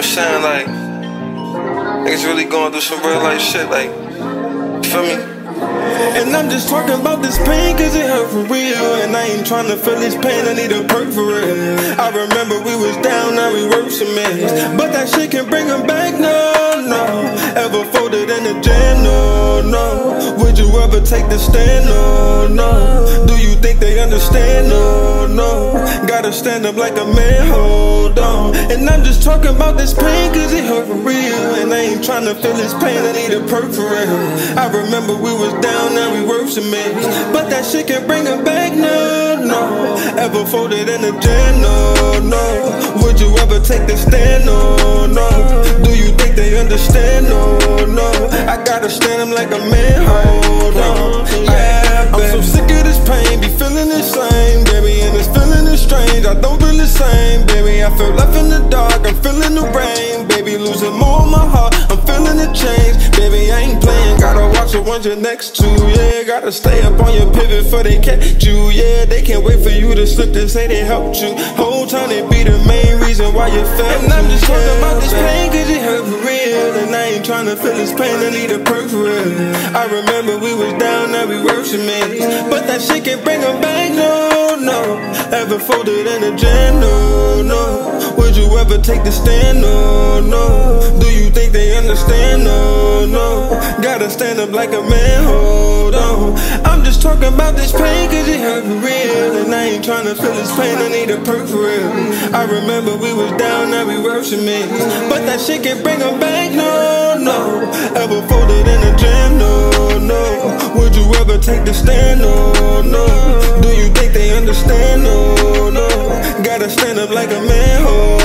I'm saying? Like, niggas really going through some real life shit. Like, feel me? And I'm just talking about this pain cause it hurt for real And I ain't trying to feel this pain, I need a perk for real I remember we was down, now we work some mess But that shit can bring them back, no, no Ever folded in the jam, no, no Would you ever take the stand, no, no Do you think they understand, no, no Gotta stand up like a man, on And I'm just talking about this pain cause it hurt for real. And I ain't trying to feel this pain, I need a perk for real. I remember we was down, now we some mess But that shit can bring them back, no, no. Ever folded in the jam, no, no. Would you ever take the stand, no, no. Do you think they understand, no, no. I gotta stand them like a man, hold on I feel left in the dark, I'm feeling the rain, baby Losing more of my heart, I'm feeling the change. Baby, I ain't playing, gotta watch the ones you're next to, yeah. Gotta stay up on your pivot for they catch you, yeah. They can't wait for you to slip to say they helped you. Whole time they be the main reason why you fell And I'm just talking about this pain cause it hurt for real And I ain't trying to feel this pain, I need a perk for real I remember we was down, now we some But that shit can bring them back, no, no. Ever folded in a jam, no, no Would you ever take the stand, no, no. Do you think they understand, no, no. Gotta stand up like a man, hold on. I'm just talking about this pain cause it hurt for real. And I ain't trying to feel this pain, I need a perk for real. I remember we was down, now we some minutes But that shit can bring them back, no, no. Ever folded in a jam, no, no. Would you ever take the stand, no, no. Do you think they understand, no Gotta stand up like a man, hold